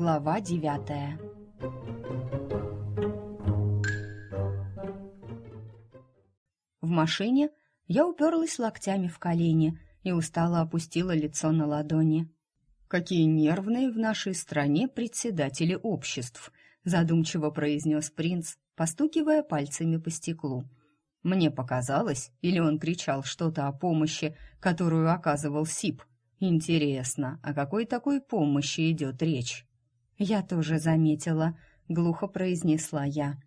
Глава девятая В машине я уперлась локтями в колени и устало опустила лицо на ладони. «Какие нервные в нашей стране председатели обществ!» задумчиво произнес принц, постукивая пальцами по стеклу. Мне показалось, или он кричал что-то о помощи, которую оказывал СИП. Интересно, о какой такой помощи идет речь? Я тоже заметила, глухо произнесла я.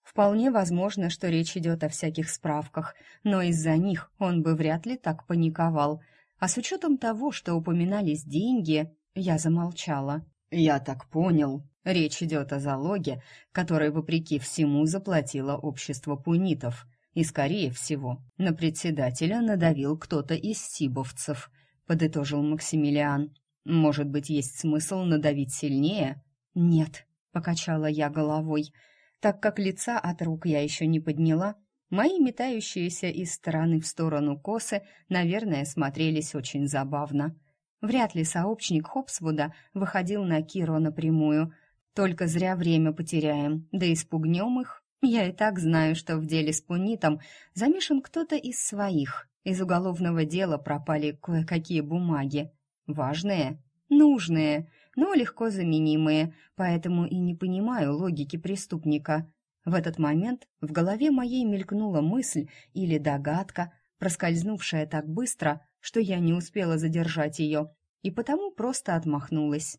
Вполне возможно, что речь идет о всяких справках, но из-за них он бы вряд ли так паниковал. А с учетом того, что упоминались деньги, я замолчала. «Я так понял. Речь идет о залоге, который, вопреки всему, заплатило общество пунитов. И, скорее всего, на председателя надавил кто-то из сибовцев», — подытожил Максимилиан. «Может быть, есть смысл надавить сильнее?» «Нет», — покачала я головой, — так как лица от рук я еще не подняла, мои метающиеся из стороны в сторону косы, наверное, смотрелись очень забавно. Вряд ли сообщник Хопсвуда выходил на Киро напрямую. Только зря время потеряем, да и спугнем их. Я и так знаю, что в деле с Пунитом замешан кто-то из своих. Из уголовного дела пропали кое-какие бумаги. Важные, нужные, но легко заменимые, поэтому и не понимаю логики преступника. В этот момент в голове моей мелькнула мысль или догадка, проскользнувшая так быстро, что я не успела задержать ее, и потому просто отмахнулась.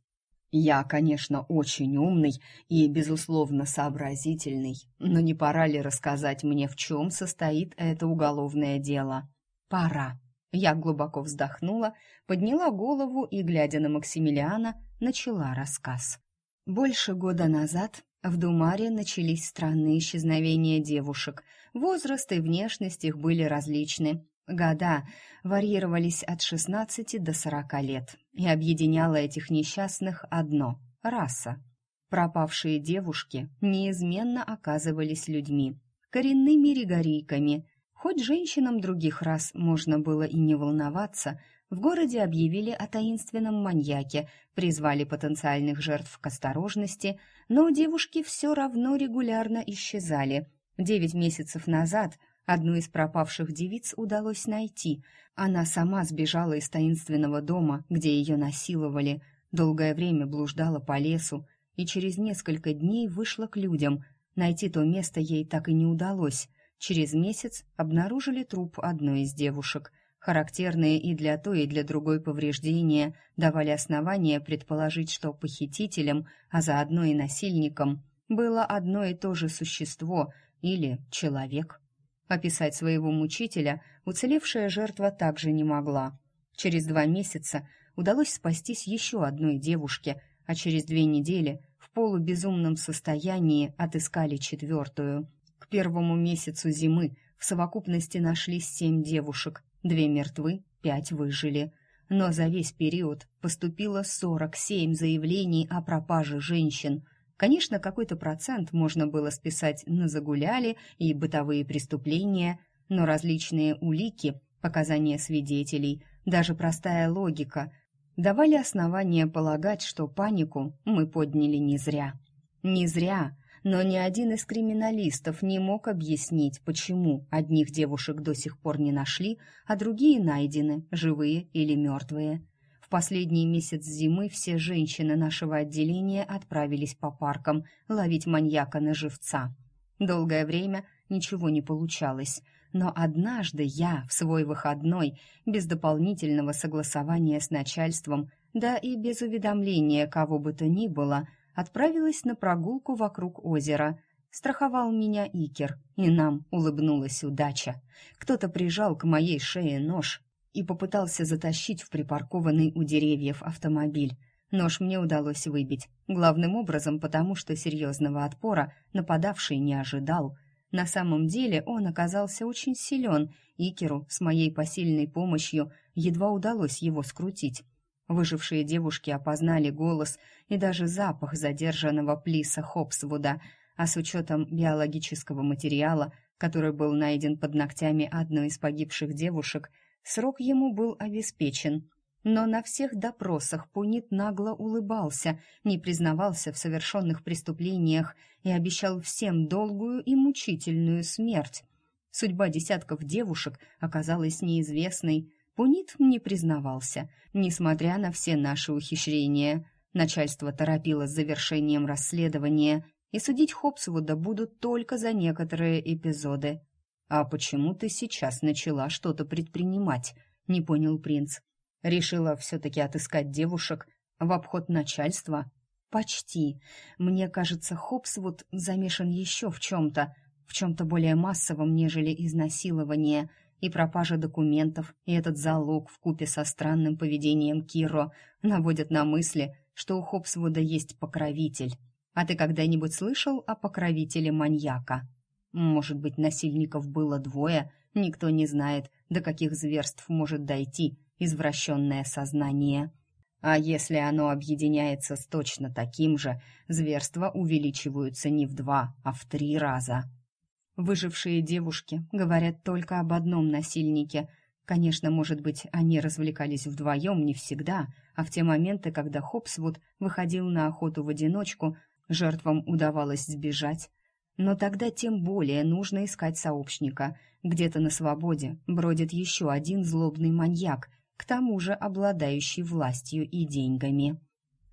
«Я, конечно, очень умный и, безусловно, сообразительный, но не пора ли рассказать мне, в чем состоит это уголовное дело?» «Пора». Я глубоко вздохнула, подняла голову и, глядя на Максимилиана, начала рассказ. Больше года назад в Думаре начались странные исчезновения девушек. Возраст и внешность их были различны. Года варьировались от 16 до 40 лет, и объединяло этих несчастных одно – раса. Пропавшие девушки неизменно оказывались людьми, коренными ригорийками – Хоть женщинам других рас можно было и не волноваться, в городе объявили о таинственном маньяке, призвали потенциальных жертв к осторожности, но девушки все равно регулярно исчезали. Девять месяцев назад одну из пропавших девиц удалось найти. Она сама сбежала из таинственного дома, где ее насиловали, долгое время блуждала по лесу и через несколько дней вышла к людям. Найти то место ей так и не удалось — Через месяц обнаружили труп одной из девушек. Характерные и для той, и для другой повреждения давали основания предположить, что похитителем, а заодно и насильником, было одно и то же существо или человек. Описать своего мучителя уцелевшая жертва также не могла. Через два месяца удалось спастись еще одной девушке, а через две недели в полубезумном состоянии отыскали четвертую – к первому месяцу зимы в совокупности нашлись семь девушек, две мертвы, пять выжили. Но за весь период поступило 47 заявлений о пропаже женщин. Конечно, какой-то процент можно было списать на загуляли и бытовые преступления, но различные улики, показания свидетелей, даже простая логика давали основания полагать, что панику мы подняли не зря. Не зря, но ни один из криминалистов не мог объяснить, почему одних девушек до сих пор не нашли, а другие найдены, живые или мертвые. В последний месяц зимы все женщины нашего отделения отправились по паркам ловить маньяка на живца. Долгое время ничего не получалось, но однажды я в свой выходной, без дополнительного согласования с начальством, да и без уведомления кого бы то ни было – отправилась на прогулку вокруг озера. Страховал меня Икер, и нам улыбнулась удача. Кто-то прижал к моей шее нож и попытался затащить в припаркованный у деревьев автомобиль. Нож мне удалось выбить, главным образом потому, что серьезного отпора нападавший не ожидал. На самом деле он оказался очень силен, Икеру с моей посильной помощью едва удалось его скрутить. Выжившие девушки опознали голос и даже запах задержанного Плиса Хопсвуда, а с учетом биологического материала, который был найден под ногтями одной из погибших девушек, срок ему был обеспечен. Но на всех допросах Пунит нагло улыбался, не признавался в совершенных преступлениях и обещал всем долгую и мучительную смерть. Судьба десятков девушек оказалась неизвестной. Пунит не признавался, несмотря на все наши ухищрения. Начальство торопило с завершением расследования, и судить Хопсвуда будут только за некоторые эпизоды. «А почему ты сейчас начала что-то предпринимать?» — не понял принц. Решила все-таки отыскать девушек в обход начальства? Почти. Мне кажется, Хопсвуд замешан еще в чем-то, в чем-то более массовом, нежели изнасилование, и пропажа документов, и этот залог в купе со странным поведением Киро наводят на мысли, что у Хопсвуда есть покровитель. А ты когда-нибудь слышал о покровителе маньяка? Может быть, насильников было двое, никто не знает, до каких зверств может дойти извращенное сознание. А если оно объединяется с точно таким же, зверства увеличиваются не в два, а в три раза. Выжившие девушки говорят только об одном насильнике. Конечно, может быть, они развлекались вдвоем не всегда, а в те моменты, когда Хопсвуд выходил на охоту в одиночку, жертвам удавалось сбежать. Но тогда тем более нужно искать сообщника. Где-то на свободе бродит еще один злобный маньяк – к тому же обладающий властью и деньгами.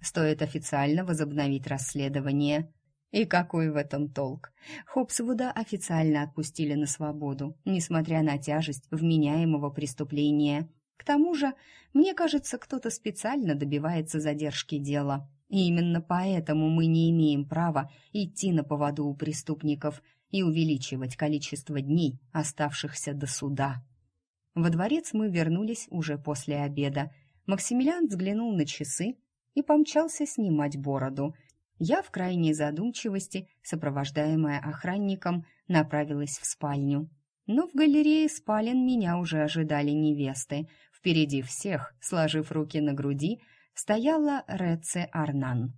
Стоит официально возобновить расследование. И какой в этом толк? Хопсвуда официально отпустили на свободу, несмотря на тяжесть вменяемого преступления. К тому же, мне кажется, кто-то специально добивается задержки дела. И именно поэтому мы не имеем права идти на поводу у преступников и увеличивать количество дней, оставшихся до суда. Во дворец мы вернулись уже после обеда. Максимилиан взглянул на часы и помчался снимать бороду. Я в крайней задумчивости, сопровождаемая охранником, направилась в спальню. Но в галерее спален меня уже ожидали невесты. Впереди всех, сложив руки на груди, стояла Реце Арнан.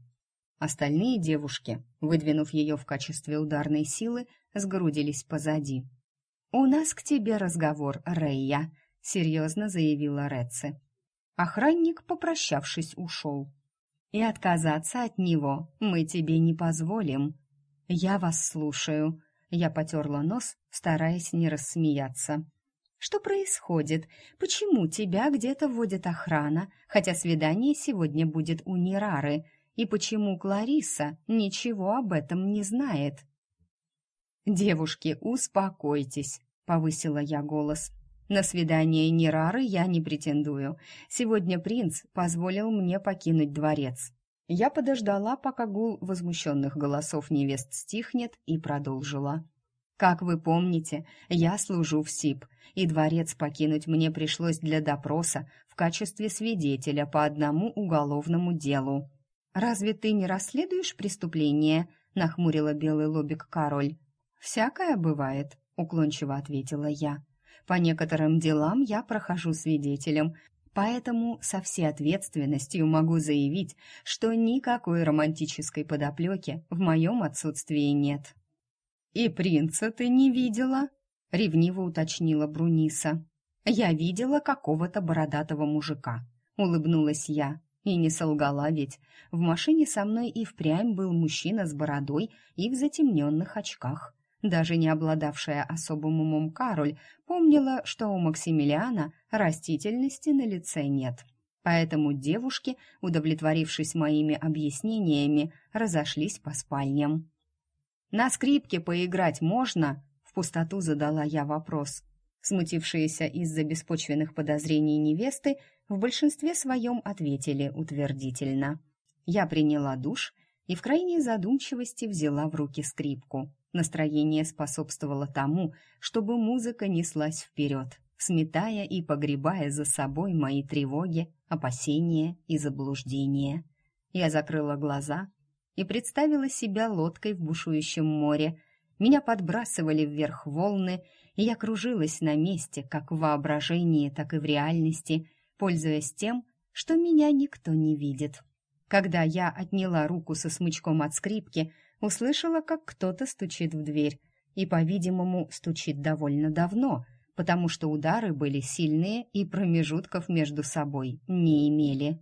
Остальные девушки, выдвинув ее в качестве ударной силы, сгрудились позади. «У нас к тебе разговор, Рейя», — серьезно заявила Ретце. Охранник, попрощавшись, ушел. «И отказаться от него мы тебе не позволим». «Я вас слушаю», — я потерла нос, стараясь не рассмеяться. «Что происходит? Почему тебя где-то водит охрана, хотя свидание сегодня будет у Нерары? И почему Клариса ничего об этом не знает?» «Девушки, успокойтесь», — повысила я голос. «На свидание Нерары я не претендую. Сегодня принц позволил мне покинуть дворец». Я подождала, пока гул возмущенных голосов невест стихнет, и продолжила. «Как вы помните, я служу в СИП, и дворец покинуть мне пришлось для допроса в качестве свидетеля по одному уголовному делу». «Разве ты не расследуешь преступление?» — нахмурила белый лобик Кароль. «Всякое бывает», — уклончиво ответила я. «По некоторым делам я прохожу свидетелем, поэтому со всей ответственностью могу заявить, что никакой романтической подоплеки в моем отсутствии нет». «И принца ты не видела?» — ревниво уточнила Бруниса. «Я видела какого-то бородатого мужика», — улыбнулась я. И не солгала ведь. В машине со мной и впрямь был мужчина с бородой и в затемненных очках. Даже не обладавшая особым умом Кароль помнила, что у Максимилиана растительности на лице нет. Поэтому девушки, удовлетворившись моими объяснениями, разошлись по спальням. «На скрипке поиграть можно?» — в пустоту задала я вопрос. Смутившиеся из-за беспочвенных подозрений невесты в большинстве своем ответили утвердительно. Я приняла душ и в крайней задумчивости взяла в руки скрипку. Настроение способствовало тому, чтобы музыка неслась вперед, сметая и погребая за собой мои тревоги, опасения и заблуждения. Я закрыла глаза и представила себя лодкой в бушующем море. Меня подбрасывали вверх волны, и я кружилась на месте, как в воображении, так и в реальности, пользуясь тем, что меня никто не видит. Когда я отняла руку со смычком от скрипки, услышала, как кто-то стучит в дверь. И, по-видимому, стучит довольно давно, потому что удары были сильные и промежутков между собой не имели.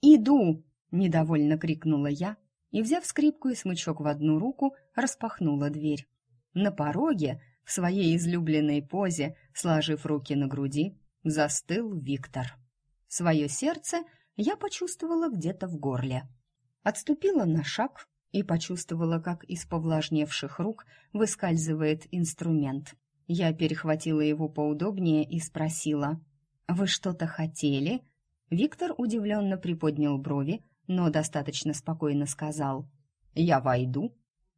«Иду!» — недовольно крикнула я и, взяв скрипку и смычок в одну руку, распахнула дверь. На пороге, в своей излюбленной позе, сложив руки на груди, застыл Виктор. Свое сердце я почувствовала где-то в горле. Отступила на шаг и почувствовала, как из повлажневших рук выскальзывает инструмент. Я перехватила его поудобнее и спросила. «Вы что-то хотели?» Виктор удивленно приподнял брови, но достаточно спокойно сказал. «Я войду».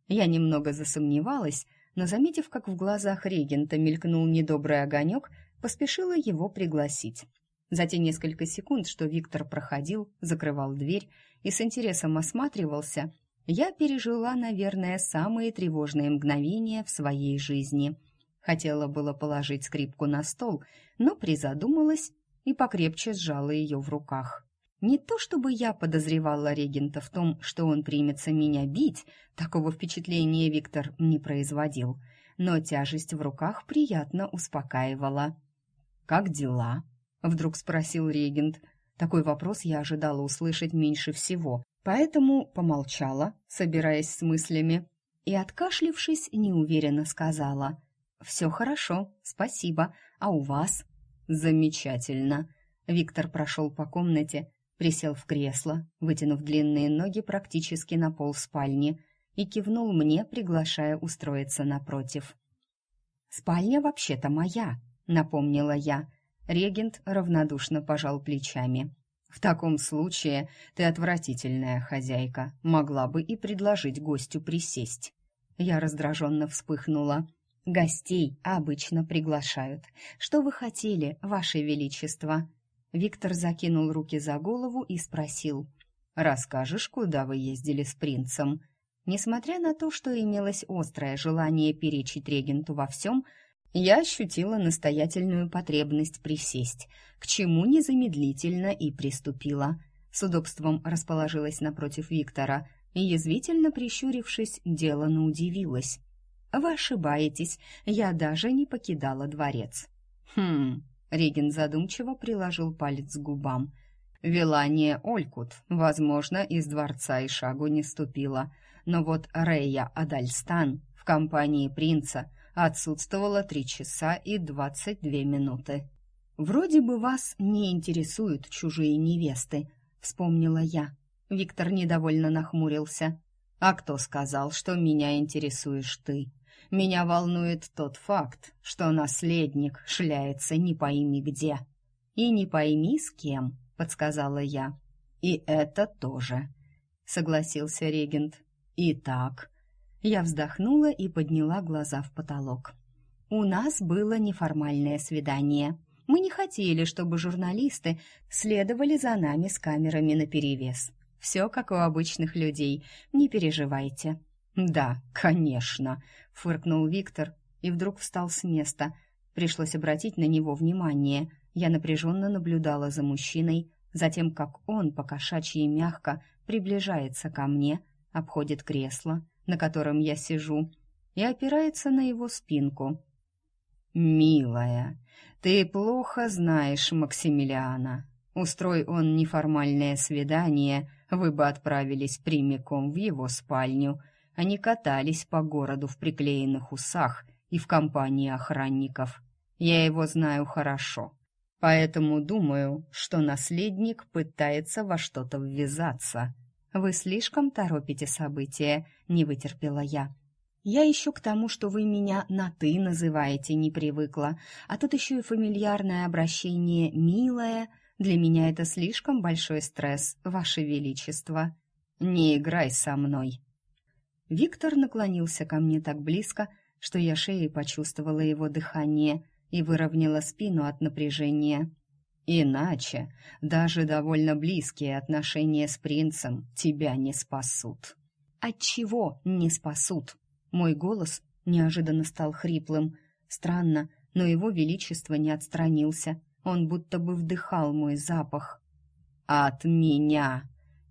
Я немного засомневалась, но, заметив, как в глазах регента мелькнул недобрый огонек, поспешила его пригласить. За те несколько секунд, что Виктор проходил, закрывал дверь и с интересом осматривался, я пережила, наверное, самые тревожные мгновения в своей жизни. Хотела было положить скрипку на стол, но призадумалась и покрепче сжала ее в руках. Не то чтобы я подозревала регента в том, что он примется меня бить, такого впечатления Виктор не производил, но тяжесть в руках приятно успокаивала. «Как дела?» — вдруг спросил регент. Такой вопрос я ожидала услышать меньше всего, поэтому помолчала, собираясь с мыслями, и, откашлившись, неуверенно сказала. «Все хорошо, спасибо. А у вас?» «Замечательно». Виктор прошел по комнате, присел в кресло, вытянув длинные ноги практически на пол спальни, и кивнул мне, приглашая устроиться напротив. «Спальня вообще-то моя», — напомнила я. Регент равнодушно пожал плечами. «В таком случае ты отвратительная хозяйка, могла бы и предложить гостю присесть». Я раздраженно вспыхнула. «Гостей обычно приглашают. Что вы хотели, ваше величество?» Виктор закинул руки за голову и спросил. «Расскажешь, куда вы ездили с принцем?» Несмотря на то, что имелось острое желание перечить регенту во всем, я ощутила настоятельную потребность присесть, к чему незамедлительно и приступила. С удобством расположилась напротив Виктора и, язвительно прищурившись, делано удивилась. «Вы ошибаетесь, я даже не покидала дворец». «Хм...» Реген задумчиво приложил палец к губам. Вилания Олькут, возможно, из дворца и шагу не ступила, но вот Рея Адальстан в компании принца отсутствовала три часа и двадцать две минуты. «Вроде бы вас не интересуют чужие невесты», — вспомнила я. Виктор недовольно нахмурился. «А кто сказал, что меня интересуешь ты?» Меня волнует тот факт, что наследник шляется не пойми где. И не пойми с кем, подсказала я. И это тоже, согласился регент. Итак, я вздохнула и подняла глаза в потолок. У нас было неформальное свидание. Мы не хотели, чтобы журналисты следовали за нами с камерами наперевес. Все как у обычных людей, не переживайте. «Да, конечно», — фыркнул Виктор и вдруг встал с места. Пришлось обратить на него внимание. Я напряженно наблюдала за мужчиной, затем как он, покошачьи мягко, приближается ко мне, обходит кресло, на котором я сижу, и опирается на его спинку. «Милая, ты плохо знаешь Максимилиана. Устрой он неформальное свидание, вы бы отправились прямиком в его спальню», они катались по городу в приклеенных усах и в компании охранников. Я его знаю хорошо, поэтому думаю, что наследник пытается во что-то ввязаться. Вы слишком торопите события, не вытерпела я. Я еще к тому, что вы меня на «ты» называете, не привыкла, а тут еще и фамильярное обращение «милая». Для меня это слишком большой стресс, ваше величество. Не играй со мной, Виктор наклонился ко мне так близко, что я шеей почувствовала его дыхание и выровняла спину от напряжения. Иначе даже довольно близкие отношения с принцем тебя не спасут. От чего не спасут? Мой голос неожиданно стал хриплым. Странно, но его величество не отстранился. Он будто бы вдыхал мой запах. От меня,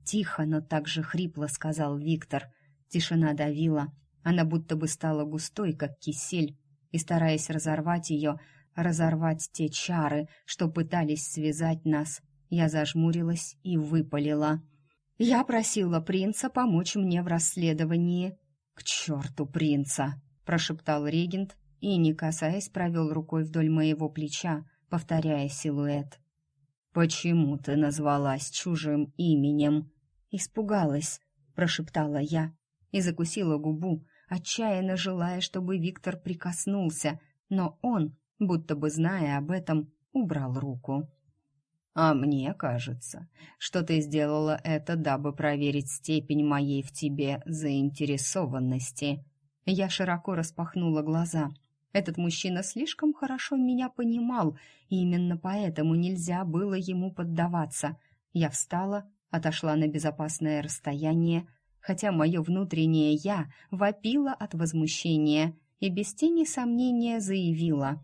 тихо, но также хрипло сказал Виктор. Тишина давила, она будто бы стала густой, как кисель, и, стараясь разорвать ее, разорвать те чары, что пытались связать нас. Я зажмурилась и выпалила. «Я просила принца помочь мне в расследовании». «К черту принца!» — прошептал регент и, не касаясь, провел рукой вдоль моего плеча, повторяя силуэт. «Почему ты назвалась чужим именем?» «Испугалась», — прошептала я и закусила губу, отчаянно желая, чтобы Виктор прикоснулся, но он, будто бы зная об этом, убрал руку. «А мне кажется, что ты сделала это, дабы проверить степень моей в тебе заинтересованности». Я широко распахнула глаза. Этот мужчина слишком хорошо меня понимал, и именно поэтому нельзя было ему поддаваться. Я встала, отошла на безопасное расстояние, хотя мое внутреннее «я» вопило от возмущения и без тени сомнения заявила.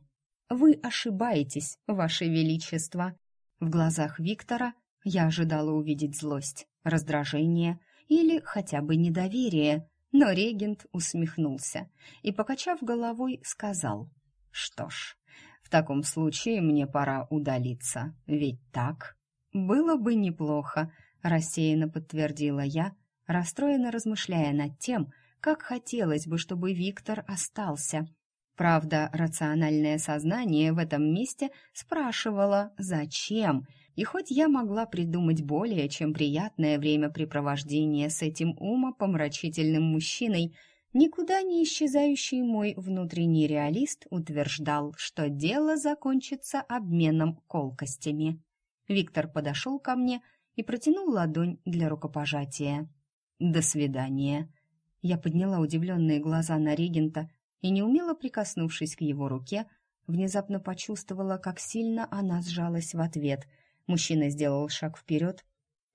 «Вы ошибаетесь, Ваше Величество». В глазах Виктора я ожидала увидеть злость, раздражение или хотя бы недоверие, но регент усмехнулся и, покачав головой, сказал, «Что ж, в таком случае мне пора удалиться, ведь так?» «Было бы неплохо», — рассеянно подтвердила я, расстроенно размышляя над тем, как хотелось бы, чтобы Виктор остался. Правда, рациональное сознание в этом месте спрашивало «зачем?», и хоть я могла придумать более чем приятное времяпрепровождение с этим умопомрачительным мужчиной, никуда не исчезающий мой внутренний реалист утверждал, что дело закончится обменом колкостями. Виктор подошел ко мне и протянул ладонь для рукопожатия. «До свидания». Я подняла удивленные глаза на регента и, неумело прикоснувшись к его руке, внезапно почувствовала, как сильно она сжалась в ответ. Мужчина сделал шаг вперед,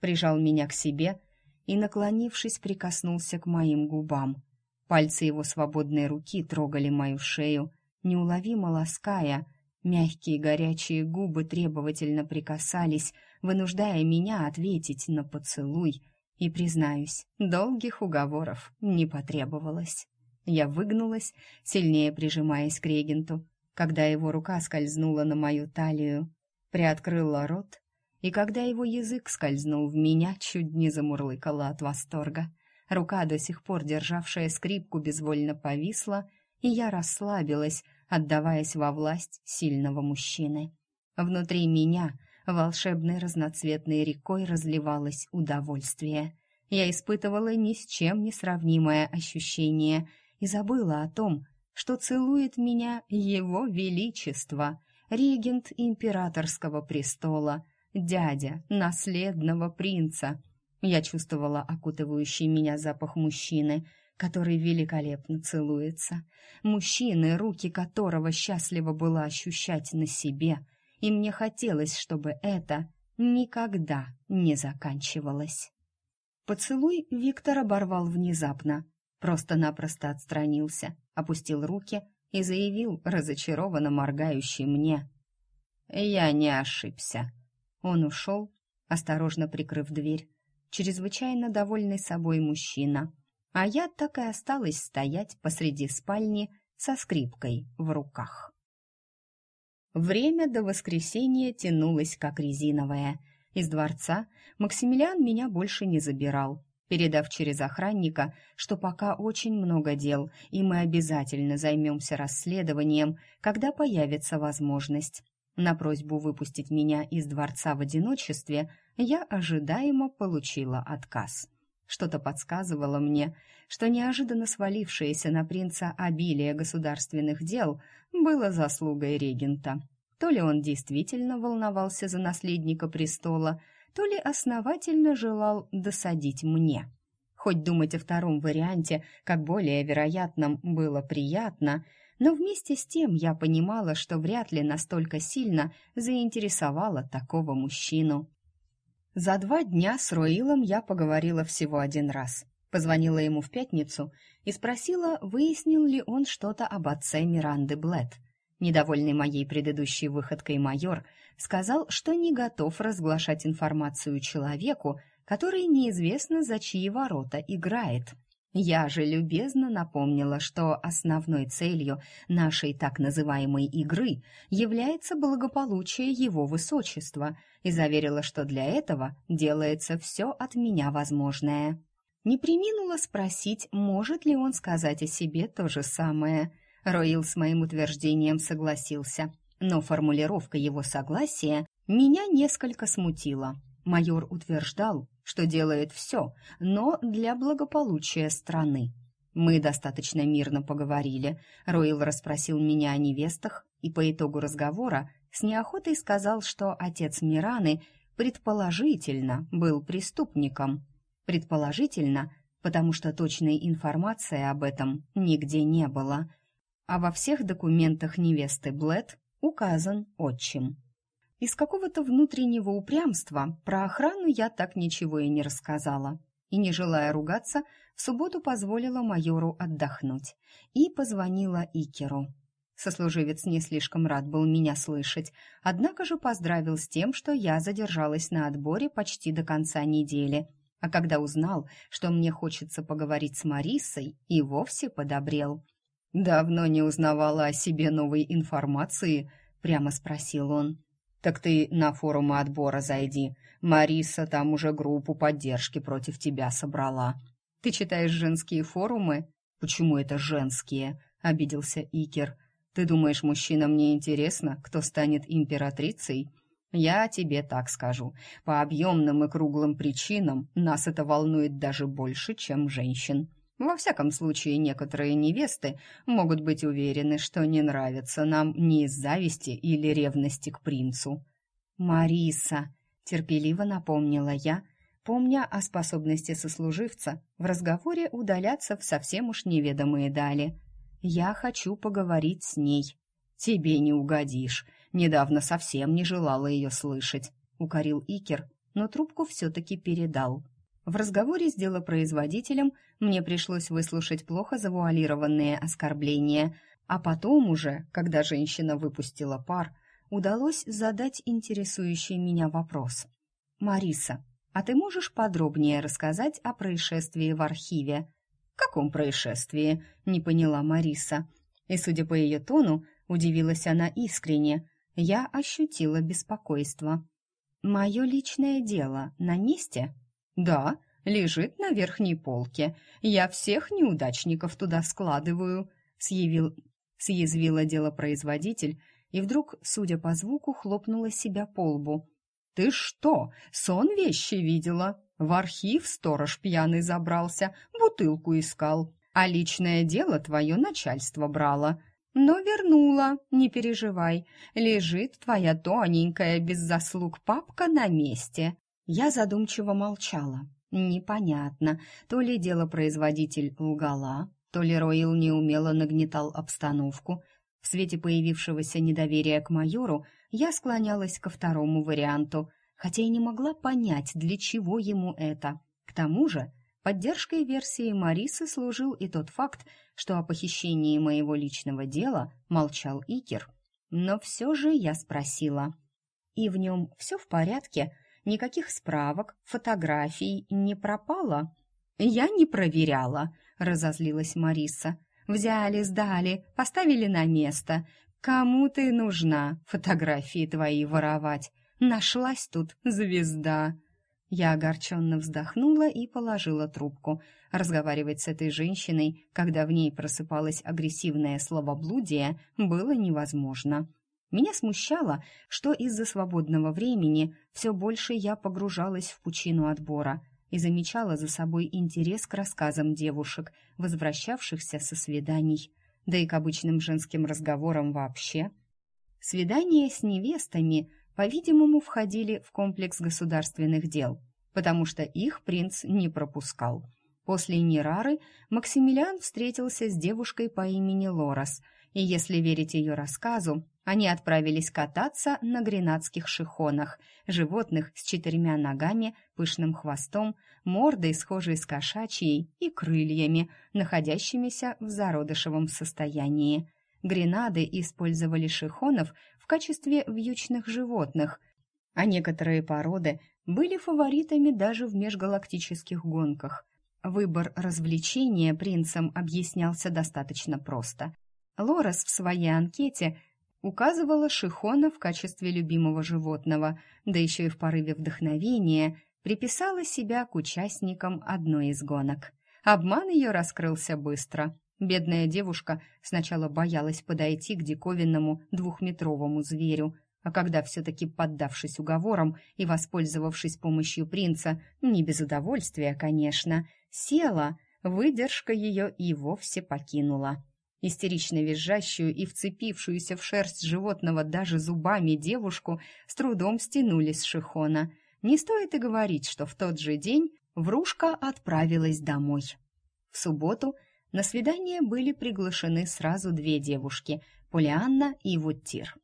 прижал меня к себе и, наклонившись, прикоснулся к моим губам. Пальцы его свободной руки трогали мою шею, неуловимо лаская. Мягкие горячие губы требовательно прикасались, вынуждая меня ответить на поцелуй — и, признаюсь, долгих уговоров не потребовалось. Я выгнулась, сильнее прижимаясь к регенту, когда его рука скользнула на мою талию, приоткрыла рот, и когда его язык скользнул в меня, чуть не замурлыкала от восторга. Рука, до сих пор державшая скрипку, безвольно повисла, и я расслабилась, отдаваясь во власть сильного мужчины. Внутри меня волшебной разноцветной рекой разливалось удовольствие. Я испытывала ни с чем не сравнимое ощущение и забыла о том, что целует меня его величество, регент императорского престола, дядя наследного принца. Я чувствовала окутывающий меня запах мужчины, который великолепно целуется, мужчины, руки которого счастливо было ощущать на себе — и мне хотелось, чтобы это никогда не заканчивалось. Поцелуй Виктор оборвал внезапно, просто-напросто отстранился, опустил руки и заявил, разочарованно моргающий мне. «Я не ошибся». Он ушел, осторожно прикрыв дверь, чрезвычайно довольный собой мужчина, а я так и осталась стоять посреди спальни со скрипкой в руках. Время до воскресенья тянулось как резиновое. Из дворца Максимилиан меня больше не забирал, передав через охранника, что пока очень много дел, и мы обязательно займемся расследованием, когда появится возможность. На просьбу выпустить меня из дворца в одиночестве я ожидаемо получила отказ. Что-то подсказывало мне, что неожиданно свалившееся на принца обилие государственных дел было заслугой регента. То ли он действительно волновался за наследника престола, то ли основательно желал досадить мне. Хоть думать о втором варианте, как более вероятном, было приятно, но вместе с тем я понимала, что вряд ли настолько сильно заинтересовала такого мужчину. За два дня с Роилом я поговорила всего один раз. Позвонила ему в пятницу и спросила, выяснил ли он что-то об отце Миранды Блэт. Недовольный моей предыдущей выходкой майор сказал, что не готов разглашать информацию человеку, который неизвестно за чьи ворота играет. Я же любезно напомнила, что основной целью нашей так называемой игры является благополучие его высочества и заверила, что для этого делается все от меня возможное. Не приминула спросить, может ли он сказать о себе то же самое. Роил с моим утверждением согласился, но формулировка его согласия меня несколько смутила. Майор утверждал, что делает все, но для благополучия страны. Мы достаточно мирно поговорили. Ройл расспросил меня о невестах и по итогу разговора с неохотой сказал, что отец Мираны предположительно был преступником. Предположительно, потому что точной информации об этом нигде не было. А во всех документах невесты Блэд указан отчим. Из какого-то внутреннего упрямства про охрану я так ничего и не рассказала. И, не желая ругаться, в субботу позволила майору отдохнуть. И позвонила Икеру. Сослуживец не слишком рад был меня слышать, однако же поздравил с тем, что я задержалась на отборе почти до конца недели. А когда узнал, что мне хочется поговорить с Марисой, и вовсе подобрел. «Давно не узнавала о себе новой информации?» — прямо спросил он. «Так ты на форумы отбора зайди. Мариса там уже группу поддержки против тебя собрала. Ты читаешь женские форумы?» «Почему это женские?» — обиделся Икер. «Ты думаешь, мужчинам не интересно, кто станет императрицей?» «Я тебе так скажу. По объемным и круглым причинам нас это волнует даже больше, чем женщин. Во всяком случае, некоторые невесты могут быть уверены, что не нравится нам ни из зависти или ревности к принцу. «Мариса», — терпеливо напомнила я, помня о способности сослуживца в разговоре удаляться в совсем уж неведомые дали. «Я хочу поговорить с ней». «Тебе не угодишь. Недавно совсем не желала ее слышать», — укорил Икер, но трубку все-таки передал. В разговоре с делопроизводителем мне пришлось выслушать плохо завуалированные оскорбления, а потом уже, когда женщина выпустила пар, удалось задать интересующий меня вопрос. «Мариса, а ты можешь подробнее рассказать о происшествии в архиве?» «Каком происшествии?» — не поняла Мариса. И, судя по ее тону, удивилась она искренне. Я ощутила беспокойство. «Мое личное дело на месте?» «Да, лежит на верхней полке. Я всех неудачников туда складываю», — съявил, съязвила делопроизводитель и вдруг, судя по звуку, хлопнула себя по лбу. «Ты что, сон вещи видела? В архив сторож пьяный забрался, бутылку искал, а личное дело твое начальство брало. Но вернула, не переживай, лежит твоя тоненькая без заслуг папка на месте. Я задумчиво молчала. Непонятно, то ли делопроизводитель лгала, то ли Роил неумело нагнетал обстановку. В свете появившегося недоверия к майору я склонялась ко второму варианту, хотя и не могла понять, для чего ему это. К тому же, поддержкой версии Марисы служил и тот факт, что о похищении моего личного дела молчал Икер. Но все же я спросила. «И в нем все в порядке?» Никаких справок, фотографий не пропало. Я не проверяла, разозлилась Мариса. Взяли, сдали, поставили на место. Кому ты нужна фотографии твои воровать? Нашлась тут звезда. Я огорченно вздохнула и положила трубку. Разговаривать с этой женщиной, когда в ней просыпалось агрессивное словоблудие, было невозможно. Меня смущало, что из-за свободного времени все больше я погружалась в пучину отбора и замечала за собой интерес к рассказам девушек, возвращавшихся со свиданий, да и к обычным женским разговорам вообще. Свидания с невестами, по-видимому, входили в комплекс государственных дел, потому что их принц не пропускал. После Нерары Максимилиан встретился с девушкой по имени Лорас, и, если верить ее рассказу, они отправились кататься на гренадских шихонах, животных с четырьмя ногами, пышным хвостом, мордой, схожей с кошачьей, и крыльями, находящимися в зародышевом состоянии. Гренады использовали шихонов в качестве вьючных животных, а некоторые породы были фаворитами даже в межгалактических гонках. Выбор развлечения принцам объяснялся достаточно просто. Лорес в своей анкете указывала Шихона в качестве любимого животного, да еще и в порыве вдохновения приписала себя к участникам одной из гонок. Обман ее раскрылся быстро. Бедная девушка сначала боялась подойти к диковинному двухметровому зверю, а когда все-таки, поддавшись уговорам и воспользовавшись помощью принца, не без удовольствия, конечно, села, выдержка ее и вовсе покинула. Истерично визжащую и вцепившуюся в шерсть животного даже зубами девушку с трудом стянули с шихона. Не стоит и говорить, что в тот же день Врушка отправилась домой. В субботу на свидание были приглашены сразу две девушки – Полианна и Вуттир.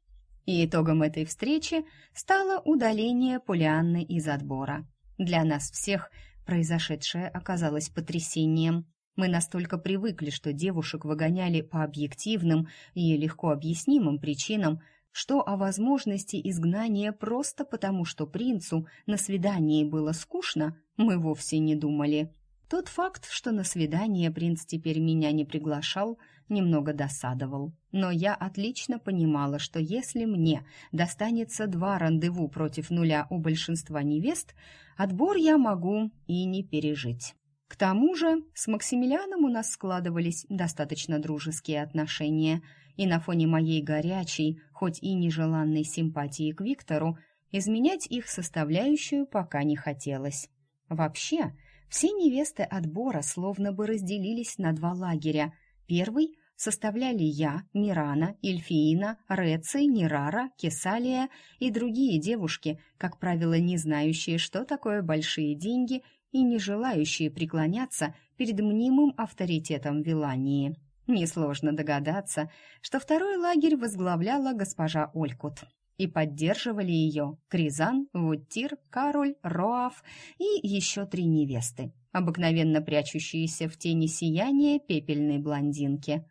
И итогом этой встречи стало удаление Полианны из отбора. Для нас всех произошедшее оказалось потрясением. Мы настолько привыкли, что девушек выгоняли по объективным и легко объяснимым причинам, что о возможности изгнания просто потому, что принцу на свидании было скучно, мы вовсе не думали. Тот факт, что на свидание принц теперь меня не приглашал, немного досадовал. Но я отлично понимала, что если мне достанется два рандеву против нуля у большинства невест, отбор я могу и не пережить. К тому же с Максимилианом у нас складывались достаточно дружеские отношения, и на фоне моей горячей, хоть и нежеланной симпатии к Виктору, изменять их составляющую пока не хотелось. Вообще, все невесты отбора словно бы разделились на два лагеря. Первый составляли я, Мирана, Эльфиина, Реци, Нерара, Кесалия и другие девушки, как правило, не знающие, что такое большие деньги и не желающие преклоняться перед мнимым авторитетом Вилании. Несложно догадаться, что второй лагерь возглавляла госпожа Олькут, и поддерживали ее Кризан, Вуттир, Кароль, Роав и еще три невесты, обыкновенно прячущиеся в тени сияния пепельной блондинки.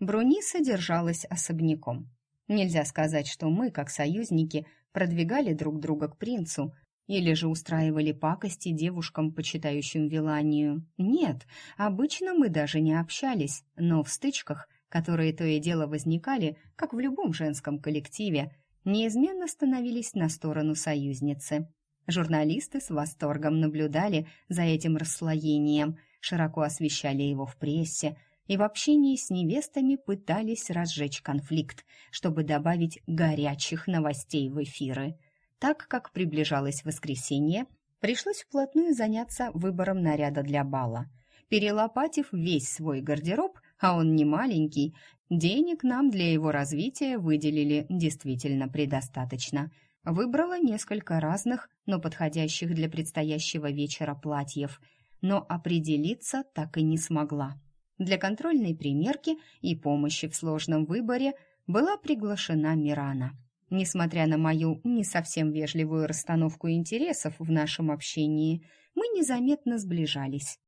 Бруниса держалась особняком. Нельзя сказать, что мы, как союзники, продвигали друг друга к принцу или же устраивали пакости девушкам, почитающим Виланию. Нет, обычно мы даже не общались, но в стычках, которые то и дело возникали, как в любом женском коллективе, неизменно становились на сторону союзницы. Журналисты с восторгом наблюдали за этим расслоением, широко освещали его в прессе и в общении с невестами пытались разжечь конфликт, чтобы добавить горячих новостей в эфиры. Так как приближалось воскресенье, пришлось вплотную заняться выбором наряда для бала. Перелопатив весь свой гардероб, а он не маленький, денег нам для его развития выделили действительно предостаточно. Выбрала несколько разных, но подходящих для предстоящего вечера платьев, но определиться так и не смогла. Для контрольной примерки и помощи в сложном выборе была приглашена Мирана. Несмотря на мою не совсем вежливую расстановку интересов в нашем общении, мы незаметно сближались.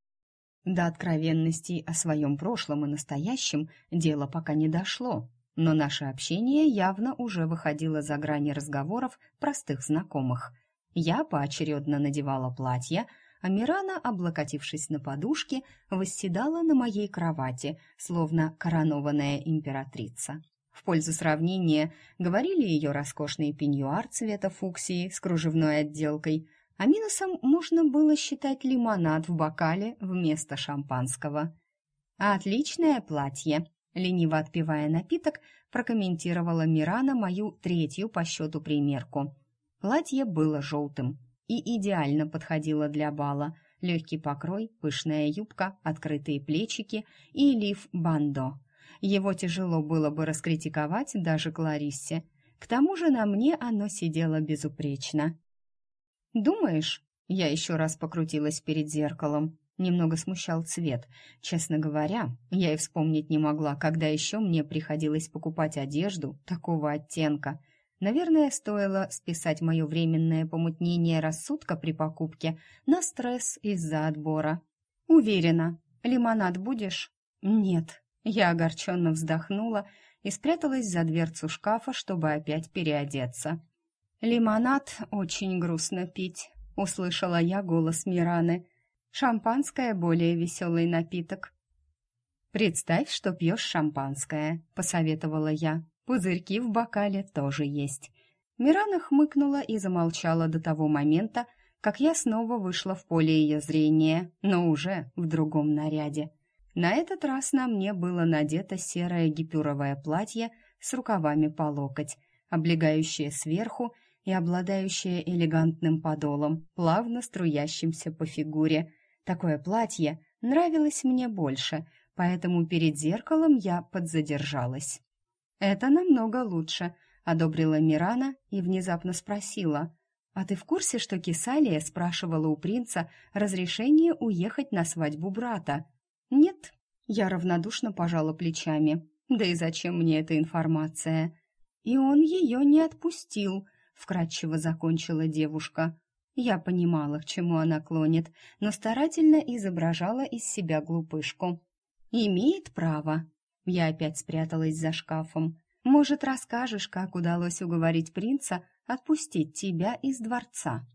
До откровенностей о своем прошлом и настоящем дело пока не дошло, но наше общение явно уже выходило за грани разговоров простых знакомых. Я поочередно надевала платья, а Мирана, облокотившись на подушке, восседала на моей кровати, словно коронованная императрица. В пользу сравнения говорили ее роскошный пеньюар цвета фуксии с кружевной отделкой – а минусом можно было считать лимонад в бокале вместо шампанского. «Отличное платье!» — лениво отпивая напиток, прокомментировала Мирана мою третью по счету примерку. Платье было желтым и идеально подходило для бала. Легкий покрой, пышная юбка, открытые плечики и лиф бандо. Его тяжело было бы раскритиковать даже Клариссе. К тому же на мне оно сидело безупречно. «Думаешь?» Я еще раз покрутилась перед зеркалом. Немного смущал цвет. Честно говоря, я и вспомнить не могла, когда еще мне приходилось покупать одежду такого оттенка. Наверное, стоило списать мое временное помутнение рассудка при покупке на стресс из-за отбора. «Уверена. Лимонад будешь?» «Нет». Я огорченно вздохнула и спряталась за дверцу шкафа, чтобы опять переодеться. «Лимонад очень грустно пить», — услышала я голос Мираны. Шампанское — более веселый напиток». «Представь, что пьешь шампанское», — посоветовала я. «Пузырьки в бокале тоже есть». Мирана хмыкнула и замолчала до того момента, как я снова вышла в поле ее зрения, но уже в другом наряде. На этот раз на мне было надето серое гипюровое платье с рукавами по локоть, облегающее сверху и обладающее элегантным подолом, плавно струящимся по фигуре. Такое платье нравилось мне больше, поэтому перед зеркалом я подзадержалась. «Это намного лучше», — одобрила Мирана и внезапно спросила. «А ты в курсе, что Кисалия спрашивала у принца разрешение уехать на свадьбу брата?» «Нет», — я равнодушно пожала плечами. «Да и зачем мне эта информация?» «И он ее не отпустил», — вкратчиво закончила девушка. Я понимала, к чему она клонит, но старательно изображала из себя глупышку. «Имеет право». Я опять спряталась за шкафом. «Может, расскажешь, как удалось уговорить принца отпустить тебя из дворца?»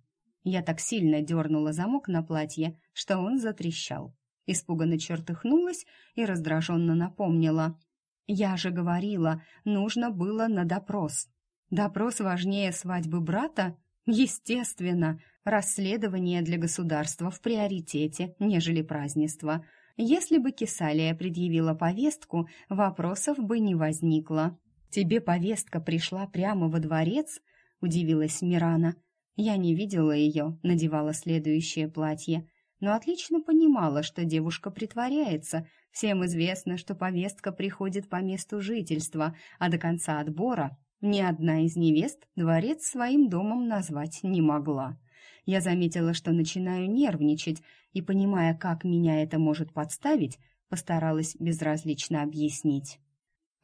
Я так сильно дернула замок на платье, что он затрещал. Испуганно чертыхнулась и раздраженно напомнила. «Я же говорила, нужно было на допрос. Допрос важнее свадьбы брата? Естественно, расследование для государства в приоритете, нежели празднество. Если бы Кесалия предъявила повестку, вопросов бы не возникло. «Тебе повестка пришла прямо во дворец?» — удивилась Мирана. Я не видела ее, надевала следующее платье но отлично понимала, что девушка притворяется. Всем известно, что повестка приходит по месту жительства, а до конца отбора ни одна из невест дворец своим домом назвать не могла. Я заметила, что начинаю нервничать, и, понимая, как меня это может подставить, постаралась безразлично объяснить.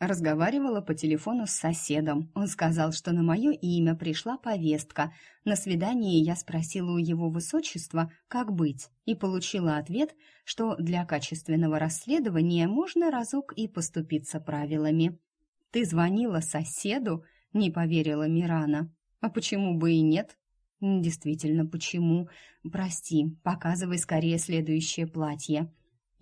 Разговаривала по телефону с соседом. Он сказал, что на мое имя пришла повестка. На свидании я спросила у его высочества, как быть, и получила ответ, что для качественного расследования можно разок и поступиться правилами. «Ты звонила соседу?» — не поверила Мирана. «А почему бы и нет?» «Действительно, почему? Прости, показывай скорее следующее платье».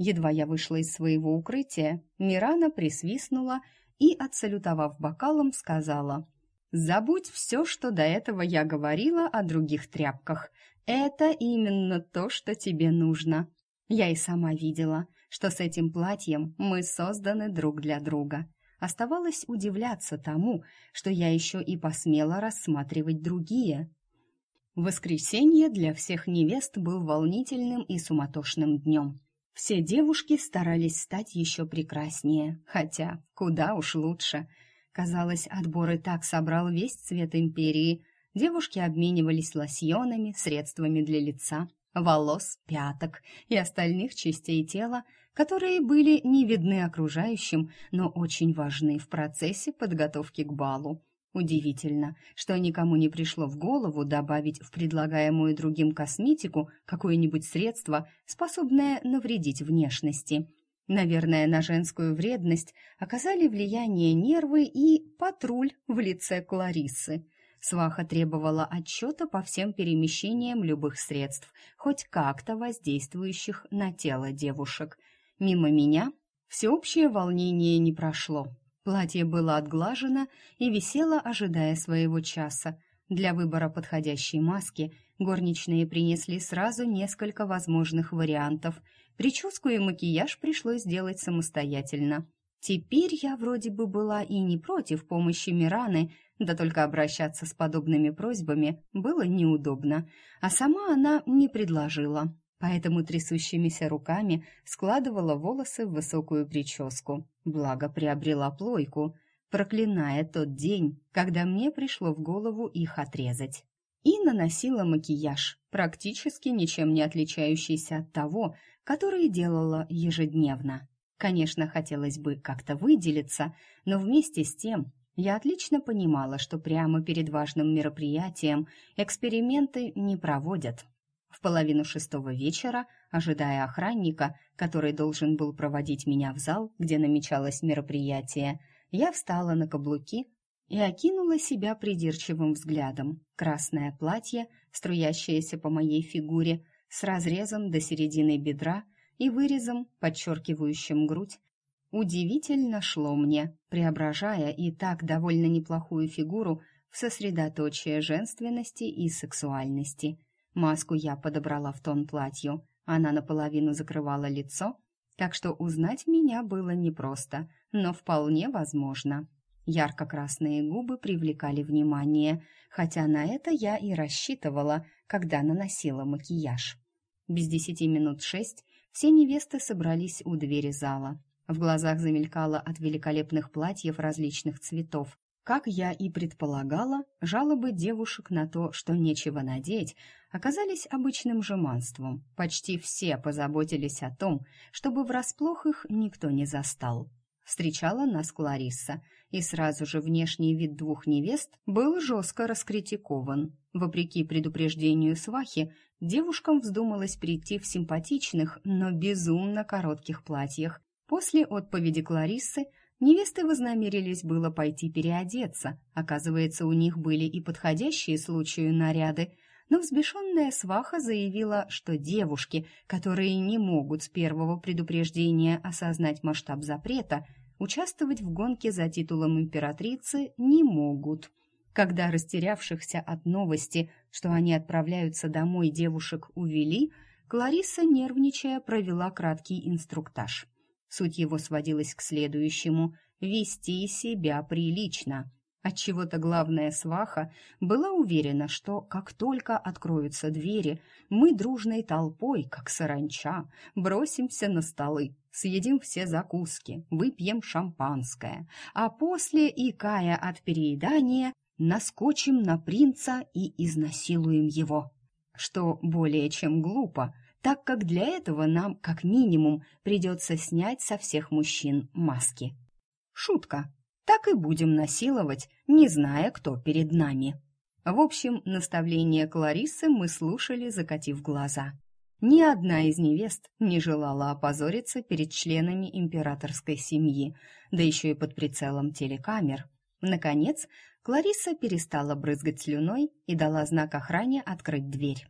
Едва я вышла из своего укрытия, Мирана присвистнула и, отсалютовав бокалом, сказала «Забудь все, что до этого я говорила о других тряпках. Это именно то, что тебе нужно. Я и сама видела, что с этим платьем мы созданы друг для друга». Оставалось удивляться тому, что я еще и посмела рассматривать другие. Воскресенье для всех невест был волнительным и суматошным днем. Все девушки старались стать еще прекраснее, хотя куда уж лучше. Казалось, отбор и так собрал весь цвет империи. Девушки обменивались лосьонами, средствами для лица, волос, пяток и остальных частей тела, которые были не видны окружающим, но очень важны в процессе подготовки к балу. Удивительно, что никому не пришло в голову добавить в предлагаемую другим косметику какое-нибудь средство, способное навредить внешности. Наверное, на женскую вредность оказали влияние нервы и патруль в лице Клариссы. Сваха требовала отчета по всем перемещениям любых средств, хоть как-то воздействующих на тело девушек. Мимо меня всеобщее волнение не прошло. Платье было отглажено и висело, ожидая своего часа. Для выбора подходящей маски горничные принесли сразу несколько возможных вариантов. Прическу и макияж пришлось сделать самостоятельно. Теперь я вроде бы была и не против помощи Мираны, да только обращаться с подобными просьбами было неудобно, а сама она не предложила поэтому трясущимися руками складывала волосы в высокую прическу. Благо приобрела плойку, проклиная тот день, когда мне пришло в голову их отрезать. И наносила макияж, практически ничем не отличающийся от того, который делала ежедневно. Конечно, хотелось бы как-то выделиться, но вместе с тем я отлично понимала, что прямо перед важным мероприятием эксперименты не проводят, в половину шестого вечера, ожидая охранника, который должен был проводить меня в зал, где намечалось мероприятие, я встала на каблуки и окинула себя придирчивым взглядом. Красное платье, струящееся по моей фигуре, с разрезом до середины бедра и вырезом, подчеркивающим грудь, удивительно шло мне, преображая и так довольно неплохую фигуру в сосредоточие женственности и сексуальности. Маску я подобрала в тон платью, она наполовину закрывала лицо, так что узнать меня было непросто, но вполне возможно. Ярко-красные губы привлекали внимание, хотя на это я и рассчитывала, когда наносила макияж. Без десяти минут шесть все невесты собрались у двери зала. В глазах замелькало от великолепных платьев различных цветов. Как я и предполагала, жалобы девушек на то, что нечего надеть, оказались обычным жеманством. Почти все позаботились о том, чтобы врасплох их никто не застал. Встречала нас Кларисса, и сразу же внешний вид двух невест был жестко раскритикован. Вопреки предупреждению свахи, девушкам вздумалось прийти в симпатичных, но безумно коротких платьях. После отповеди Клариссы невесты вознамерились было пойти переодеться. Оказывается, у них были и подходящие случаю наряды, но взбешенная сваха заявила, что девушки, которые не могут с первого предупреждения осознать масштаб запрета, участвовать в гонке за титулом императрицы не могут. Когда растерявшихся от новости, что они отправляются домой, девушек увели, Клариса, нервничая, провела краткий инструктаж. Суть его сводилась к следующему – вести себя прилично – Отчего-то главная сваха была уверена, что как только откроются двери, мы дружной толпой, как саранча, бросимся на столы, съедим все закуски, выпьем шампанское, а после, икая от переедания, наскочим на принца и изнасилуем его. Что более чем глупо, так как для этого нам, как минимум, придется снять со всех мужчин маски. Шутка так и будем насиловать, не зная, кто перед нами. В общем, наставление Кларисы мы слушали, закатив глаза. Ни одна из невест не желала опозориться перед членами императорской семьи, да еще и под прицелом телекамер. Наконец, Клариса перестала брызгать слюной и дала знак охране открыть дверь.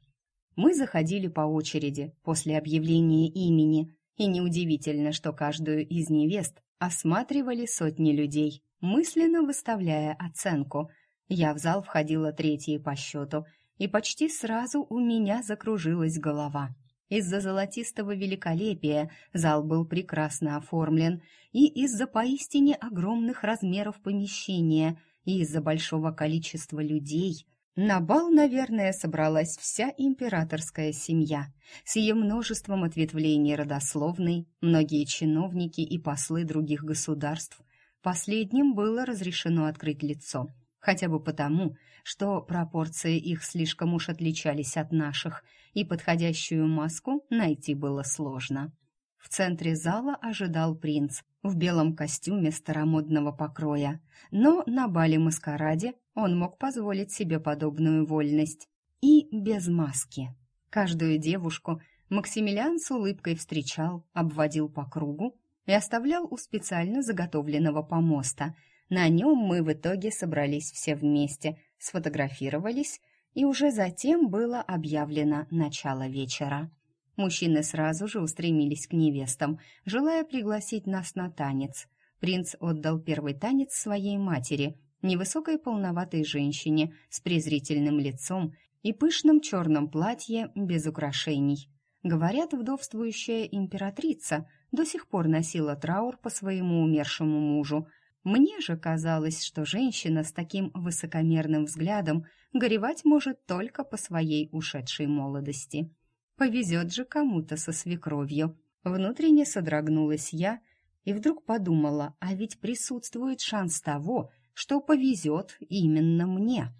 Мы заходили по очереди после объявления имени, и неудивительно, что каждую из невест осматривали сотни людей мысленно выставляя оценку. Я в зал входила третьей по счету, и почти сразу у меня закружилась голова. Из-за золотистого великолепия зал был прекрасно оформлен, и из-за поистине огромных размеров помещения, и из-за большого количества людей – на бал, наверное, собралась вся императорская семья. С ее множеством ответвлений родословной, многие чиновники и послы других государств, Последним было разрешено открыть лицо, хотя бы потому, что пропорции их слишком уж отличались от наших, и подходящую маску найти было сложно. В центре зала ожидал принц в белом костюме старомодного покроя, но на бале-маскараде он мог позволить себе подобную вольность и без маски. Каждую девушку Максимилиан с улыбкой встречал, обводил по кругу и оставлял у специально заготовленного помоста. На нем мы в итоге собрались все вместе, сфотографировались, и уже затем было объявлено начало вечера. Мужчины сразу же устремились к невестам, желая пригласить нас на танец. Принц отдал первый танец своей матери, невысокой полноватой женщине с презрительным лицом и пышном черном платье без украшений. Говорят, вдовствующая императрица до сих пор носила траур по своему умершему мужу. Мне же казалось, что женщина с таким высокомерным взглядом горевать может только по своей ушедшей молодости. Повезет же кому-то со свекровью. Внутренне содрогнулась я и вдруг подумала, а ведь присутствует шанс того, что повезет именно мне.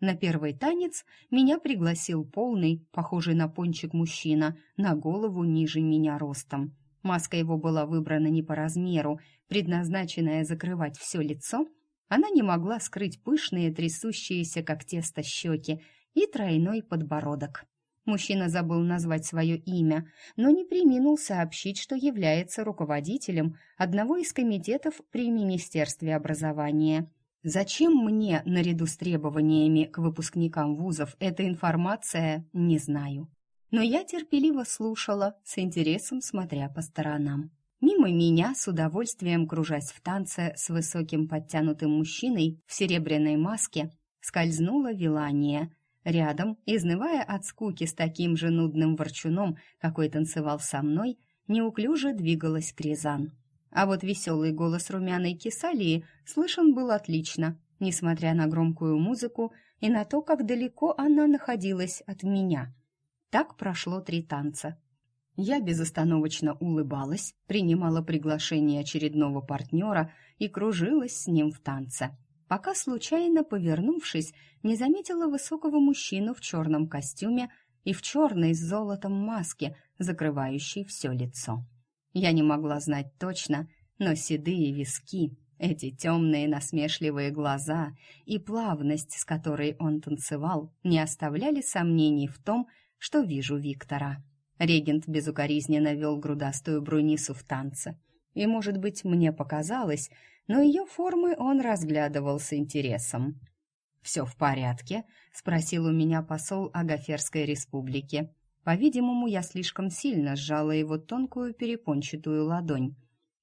На первый танец меня пригласил полный, похожий на пончик мужчина, на голову ниже меня ростом. Маска его была выбрана не по размеру, предназначенная закрывать все лицо. Она не могла скрыть пышные, трясущиеся, как тесто, щеки и тройной подбородок. Мужчина забыл назвать свое имя, но не приминул сообщить, что является руководителем одного из комитетов при Министерстве образования. Зачем мне, наряду с требованиями к выпускникам вузов, эта информация, не знаю. но я терпеливо слушала, с интересом смотря по сторонам. Мимо меня, с удовольствием кружась в танце с высоким подтянутым мужчиной в серебряной маске, скользнула Вилания. Рядом, изнывая от скуки с таким же нудным ворчуном, какой танцевал со мной, неуклюже двигалась Кризан. А вот веселый голос румяной кисалии слышен был отлично, несмотря на громкую музыку и на то, как далеко она находилась от меня. Так прошло три танца. Я безостановочно улыбалась, принимала приглашение очередного партнера и кружилась с ним в танце, пока, случайно повернувшись, не заметила высокого мужчину в черном костюме и в черной с золотом маске, закрывающей все лицо. Я не могла знать точно, но седые виски, эти темные насмешливые глаза и плавность, с которой он танцевал, не оставляли сомнений в том, что вижу Виктора. Регент безукоризненно вел грудастую Брунису в танце. И, может быть, мне показалось, но ее формы он разглядывал с интересом. «Все в порядке?» — спросил у меня посол Агаферской республики. По-видимому, я слишком сильно сжала его тонкую перепончатую ладонь.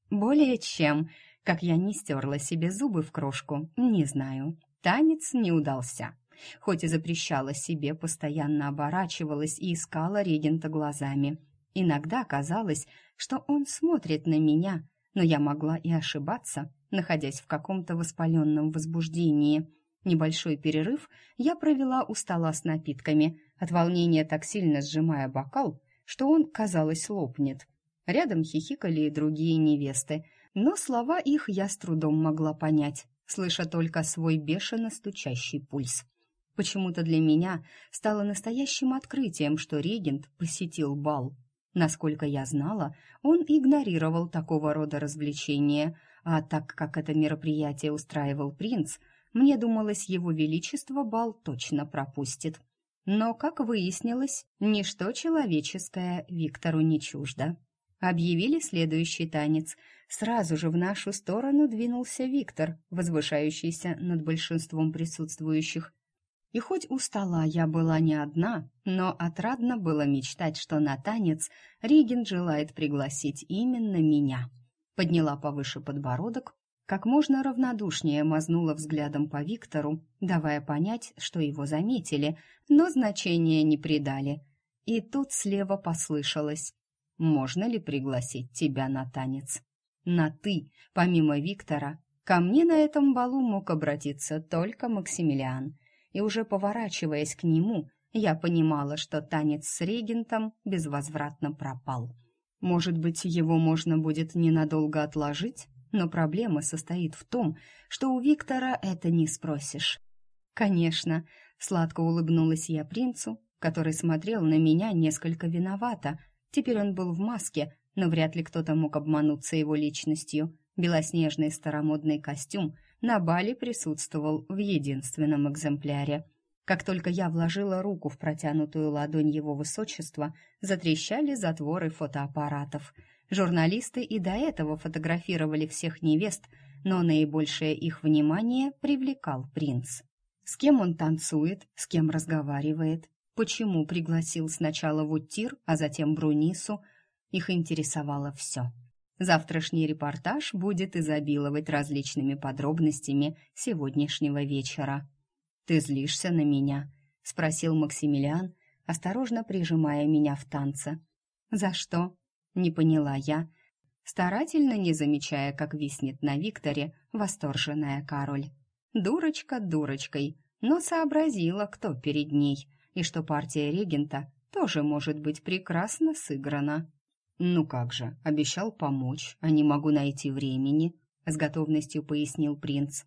«Более чем», как я не стерла себе зубы в крошку, не знаю. Танец не удался. Хоть и запрещала себе, постоянно оборачивалась и искала регента глазами. Иногда казалось, что он смотрит на меня, но я могла и ошибаться, находясь в каком-то воспаленном возбуждении. Небольшой перерыв я провела у стола с напитками, от волнения так сильно сжимая бокал, что он, казалось, лопнет. Рядом хихикали и другие невесты, но слова их я с трудом могла понять, слыша только свой бешено стучащий пульс. Почему-то для меня стало настоящим открытием, что регент посетил бал. Насколько я знала, он игнорировал такого рода развлечения, а так как это мероприятие устраивал принц, мне думалось, его величество бал точно пропустит. Но, как выяснилось, ничто человеческое Виктору не чуждо. Объявили следующий танец. Сразу же в нашу сторону двинулся Виктор, возвышающийся над большинством присутствующих. И хоть у стола я была не одна, но отрадно было мечтать, что на танец Реген желает пригласить именно меня. Подняла повыше подбородок, как можно равнодушнее мазнула взглядом по Виктору, давая понять, что его заметили, но значения не придали. И тут слева послышалось «Можно ли пригласить тебя на танец?» На «ты», помимо Виктора, ко мне на этом балу мог обратиться только Максимилиан – и уже поворачиваясь к нему, я понимала, что танец с регентом безвозвратно пропал. Может быть, его можно будет ненадолго отложить, но проблема состоит в том, что у Виктора это не спросишь. Конечно, сладко улыбнулась я принцу, который смотрел на меня несколько виновато. Теперь он был в маске, но вряд ли кто-то мог обмануться его личностью. Белоснежный старомодный костюм на бале присутствовал в единственном экземпляре. Как только я вложила руку в протянутую ладонь его высочества, затрещали затворы фотоаппаратов. Журналисты и до этого фотографировали всех невест, но наибольшее их внимание привлекал принц. С кем он танцует, с кем разговаривает, почему пригласил сначала Вуттир, а затем Брунису, их интересовало все. Завтрашний репортаж будет изобиловать различными подробностями сегодняшнего вечера. «Ты злишься на меня?» — спросил Максимилиан, осторожно прижимая меня в танце. «За что?» — не поняла я, старательно не замечая, как виснет на Викторе восторженная Кароль. Дурочка дурочкой, но сообразила, кто перед ней, и что партия регента тоже может быть прекрасно сыграна. «Ну как же, обещал помочь, а не могу найти времени», — с готовностью пояснил принц.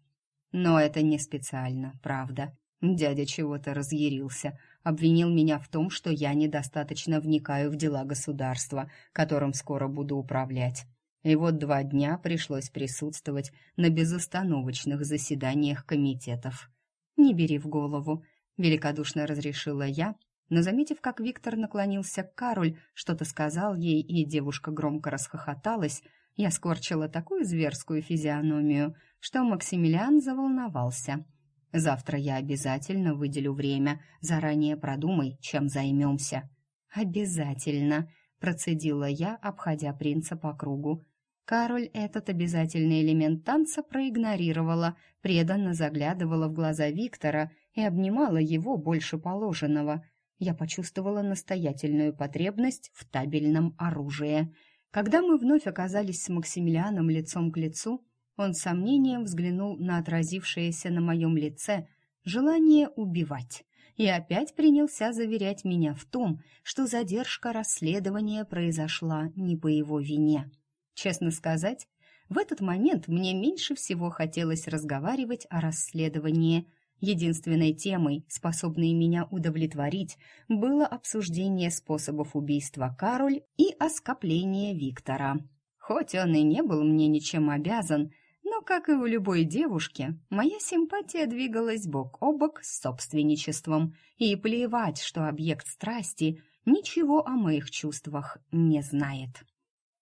«Но это не специально, правда. Дядя чего-то разъярился, обвинил меня в том, что я недостаточно вникаю в дела государства, которым скоро буду управлять. И вот два дня пришлось присутствовать на безостановочных заседаниях комитетов. «Не бери в голову», — великодушно разрешила я, но, заметив, как Виктор наклонился к Кароль, что-то сказал ей, и девушка громко расхохоталась, я скорчила такую зверскую физиономию, что Максимилиан заволновался. «Завтра я обязательно выделю время, заранее продумай, чем займемся». «Обязательно», — процедила я, обходя принца по кругу. Кароль этот обязательный элемент танца проигнорировала, преданно заглядывала в глаза Виктора и обнимала его больше положенного. Я почувствовала настоятельную потребность в табельном оружии. Когда мы вновь оказались с Максимилианом лицом к лицу, он с сомнением взглянул на отразившееся на моем лице желание убивать и опять принялся заверять меня в том, что задержка расследования произошла не по его вине. Честно сказать, в этот момент мне меньше всего хотелось разговаривать о расследовании. Единственной темой, способной меня удовлетворить, было обсуждение способов убийства Кароль и оскопление Виктора. Хоть он и не был мне ничем обязан, но, как и у любой девушки, моя симпатия двигалась бок о бок с собственничеством, и плевать, что объект страсти ничего о моих чувствах не знает.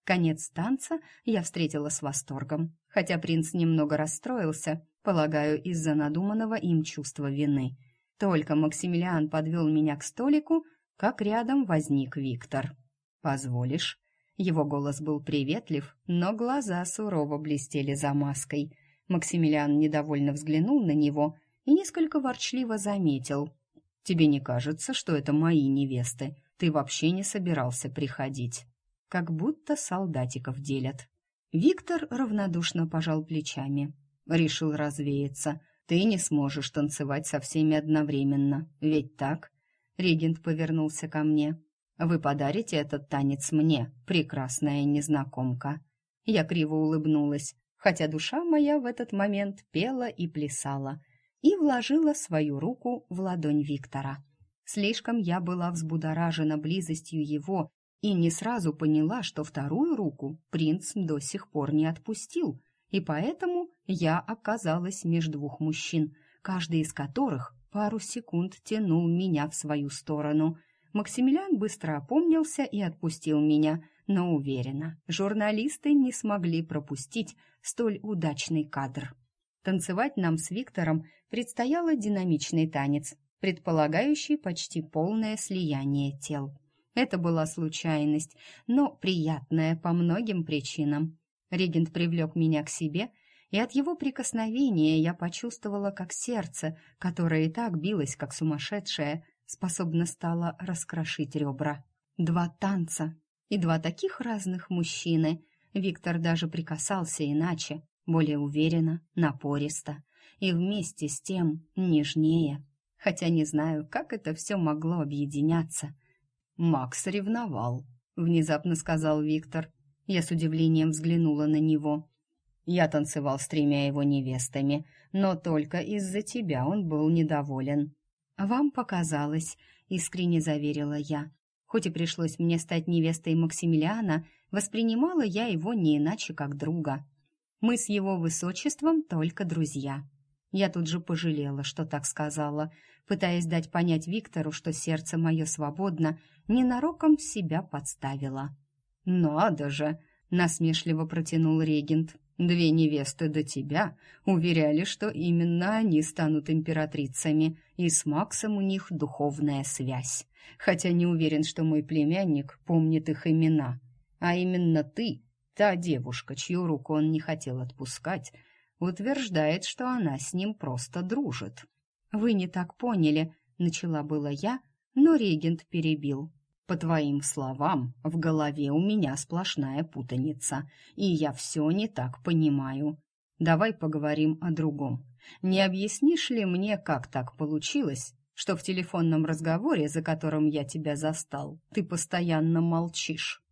Конец танца я встретила с восторгом, хотя принц немного расстроился, полагаю, из-за надуманного им чувства вины. Только Максимилиан подвел меня к столику, как рядом возник Виктор. «Позволишь?» Его голос был приветлив, но глаза сурово блестели за маской. Максимилиан недовольно взглянул на него и несколько ворчливо заметил. «Тебе не кажется, что это мои невесты? Ты вообще не собирался приходить?» Как будто солдатиков делят. Виктор равнодушно пожал плечами. Решил развеяться. «Ты не сможешь танцевать со всеми одновременно, ведь так?» Регент повернулся ко мне. Вы подарите этот танец мне, прекрасная незнакомка». Я криво улыбнулась, хотя душа моя в этот момент пела и плясала, и вложила свою руку в ладонь Виктора. Слишком я была взбудоражена близостью его и не сразу поняла, что вторую руку принц до сих пор не отпустил, и поэтому я оказалась между двух мужчин, каждый из которых пару секунд тянул меня в свою сторону — Максимилиан быстро опомнился и отпустил меня, но уверенно, журналисты не смогли пропустить столь удачный кадр. Танцевать нам с Виктором предстояло динамичный танец, предполагающий почти полное слияние тел. Это была случайность, но приятная по многим причинам. Регент привлек меня к себе, и от его прикосновения я почувствовала, как сердце, которое и так билось, как сумасшедшее, способна стала раскрошить ребра. Два танца и два таких разных мужчины. Виктор даже прикасался иначе, более уверенно, напористо и вместе с тем нежнее. Хотя не знаю, как это все могло объединяться. «Макс ревновал», — внезапно сказал Виктор. Я с удивлением взглянула на него. Я танцевал с тремя его невестами, но только из-за тебя он был недоволен. «Вам показалось», — искренне заверила я. Хоть и пришлось мне стать невестой Максимилиана, воспринимала я его не иначе, как друга. Мы с его высочеством только друзья. Я тут же пожалела, что так сказала, пытаясь дать понять Виктору, что сердце мое свободно, ненароком себя подставила. «Надо же!» — насмешливо протянул регент. Две невесты до тебя уверяли, что именно они станут императрицами, и с Максом у них духовная связь. Хотя не уверен, что мой племянник помнит их имена. А именно ты, та девушка, чью руку он не хотел отпускать, утверждает, что она с ним просто дружит. «Вы не так поняли», — начала была я, но регент перебил. По твоим словам, в голове у меня сплошная путаница, и я все не так понимаю. Давай поговорим о другом. Не объяснишь ли мне, как так получилось, что в телефонном разговоре, за которым я тебя застал, ты постоянно молчишь?»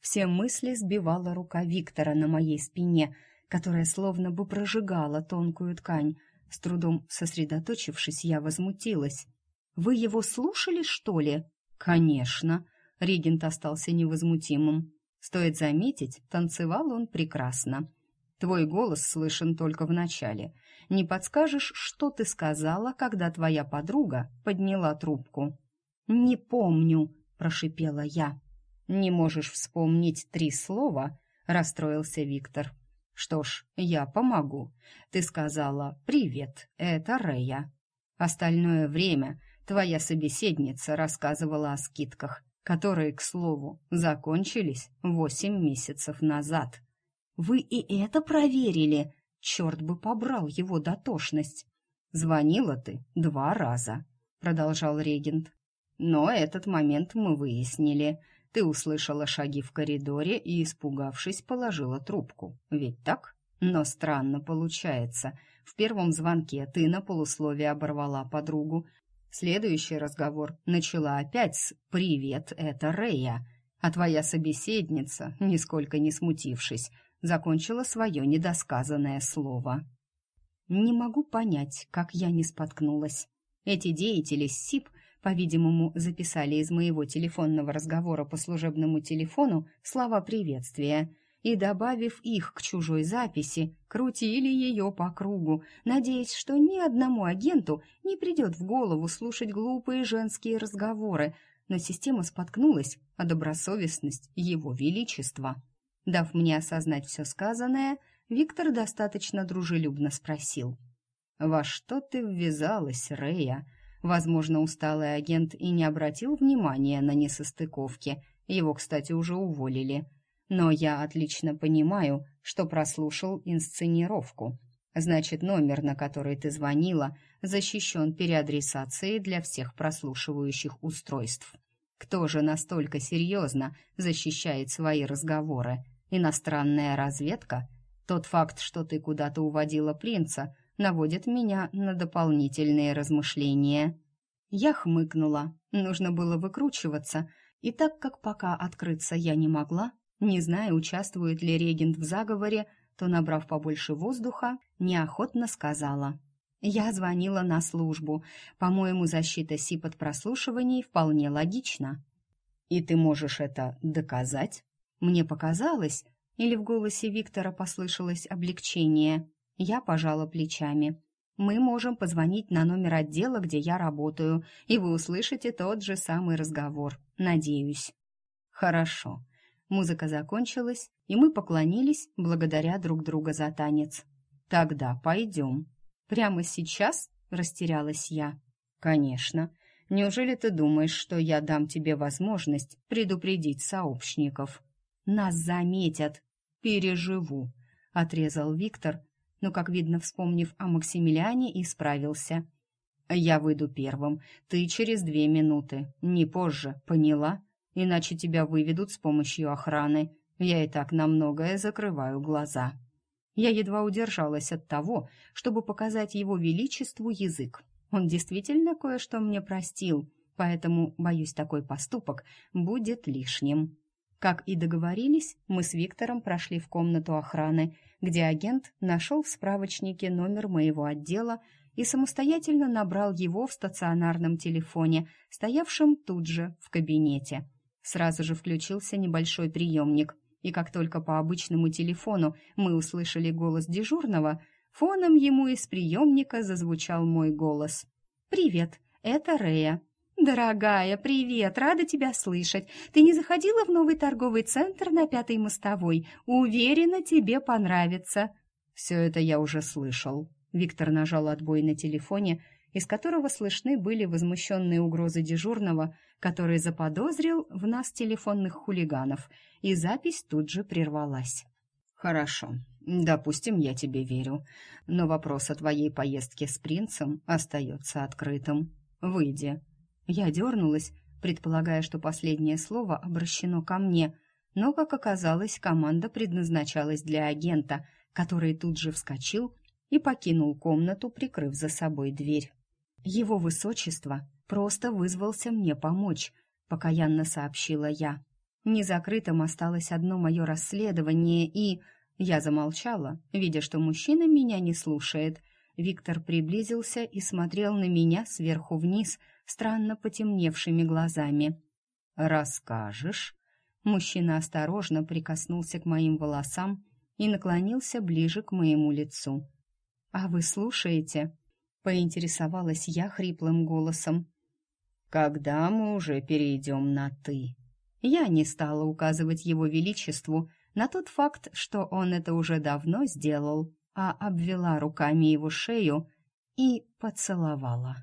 Все мысли сбивала рука Виктора на моей спине, которая словно бы прожигала тонкую ткань. С трудом сосредоточившись, я возмутилась. «Вы его слушали, что ли?» «Конечно!» — регент остался невозмутимым. Стоит заметить, танцевал он прекрасно. Твой голос слышен только в начале. Не подскажешь, что ты сказала, когда твоя подруга подняла трубку?» «Не помню», — прошипела я. «Не можешь вспомнить три слова?» — расстроился Виктор. «Что ж, я помогу. Ты сказала «Привет, это Рея». Остальное время Твоя собеседница рассказывала о скидках, которые, к слову, закончились восемь месяцев назад. «Вы и это проверили?» Черт бы побрал его дотошность. «Звонила ты два раза», — продолжал регент. «Но этот момент мы выяснили. Ты услышала шаги в коридоре и, испугавшись, положила трубку. Ведь так? Но странно получается. В первом звонке ты на полусловие оборвала подругу. Следующий разговор начала опять с «Привет, это Рея», а твоя собеседница, нисколько не смутившись, закончила свое недосказанное слово. Не могу понять, как я не споткнулась. Эти деятели СИП, по-видимому, записали из моего телефонного разговора по служебному телефону слова приветствия и, добавив их к чужой записи, крутили ее по кругу, надеясь, что ни одному агенту не придет в голову слушать глупые женские разговоры, но система споткнулась о добросовестность его величества. Дав мне осознать все сказанное, Виктор достаточно дружелюбно спросил. «Во что ты ввязалась, Рея?» Возможно, усталый агент и не обратил внимания на несостыковки. Его, кстати, уже уволили. Но я отлично понимаю, что прослушал инсценировку. Значит, номер, на который ты звонила, защищен переадресацией для всех прослушивающих устройств. Кто же настолько серьезно защищает свои разговоры? Иностранная разведка? Тот факт, что ты куда-то уводила принца, наводит меня на дополнительные размышления. Я хмыкнула. Нужно было выкручиваться, и так как пока открыться я не могла, не зная, участвует ли регент в заговоре, то, набрав побольше воздуха, неохотно сказала. «Я звонила на службу. По-моему, защита СИП от прослушиваний вполне логична». «И ты можешь это доказать?» Мне показалось, или в голосе Виктора послышалось облегчение. Я пожала плечами. Мы можем позвонить на номер отдела, где я работаю, и вы услышите тот же самый разговор. Надеюсь. Хорошо. Музыка закончилась, и мы поклонились, благодаря друг друга за танец. Тогда пойдем. Прямо сейчас? Растерялась я. Конечно. Неужели ты думаешь, что я дам тебе возможность предупредить сообщников? Нас заметят. Переживу, отрезал Виктор, но, как видно, вспомнив о Максимилиане, исправился. Я выйду первым, ты через две минуты, не позже, поняла? Иначе тебя выведут с помощью охраны. Я и так на многое закрываю глаза. Я едва удержалась от того, чтобы показать его величеству язык. Он действительно кое-что мне простил, поэтому, боюсь, такой поступок будет лишним. Как и договорились, мы с Виктором прошли в комнату охраны, где агент нашел в справочнике номер моего отдела и самостоятельно набрал его в стационарном телефоне, стоявшем тут же в кабинете. Сразу же включился небольшой приемник, и как только по обычному телефону мы услышали голос дежурного, фоном ему из приемника зазвучал мой голос. «Привет, это Рея. «Дорогая, привет! Рада тебя слышать. Ты не заходила в новый торговый центр на Пятой мостовой? Уверена, тебе понравится». «Все это я уже слышал». Виктор нажал отбой на телефоне, из которого слышны были возмущенные угрозы дежурного, который заподозрил в нас телефонных хулиганов, и запись тут же прервалась. «Хорошо, допустим, я тебе верю, но вопрос о твоей поездке с принцем остается открытым. Выйди». Я дернулась, предполагая, что последнее слово обращено ко мне, но, как оказалось, команда предназначалась для агента, который тут же вскочил и покинул комнату, прикрыв за собой дверь. Его высочество просто вызвался мне помочь, покаянно сообщила я. Незакрытым осталось одно мое расследование, и... Я замолчала, видя, что мужчина меня не слушает. Виктор приблизился и смотрел на меня сверху вниз — странно потемневшими глазами. «Расскажешь?» Мужчина осторожно прикоснулся к моим волосам и наклонился ближе к моему лицу. «А вы слушаете?» — поинтересовалась я хриплым голосом. «Когда мы уже перейдем на «ты»?» Я не стала указывать его величеству на тот факт, что он это уже давно сделал, а обвела руками его шею и поцеловала.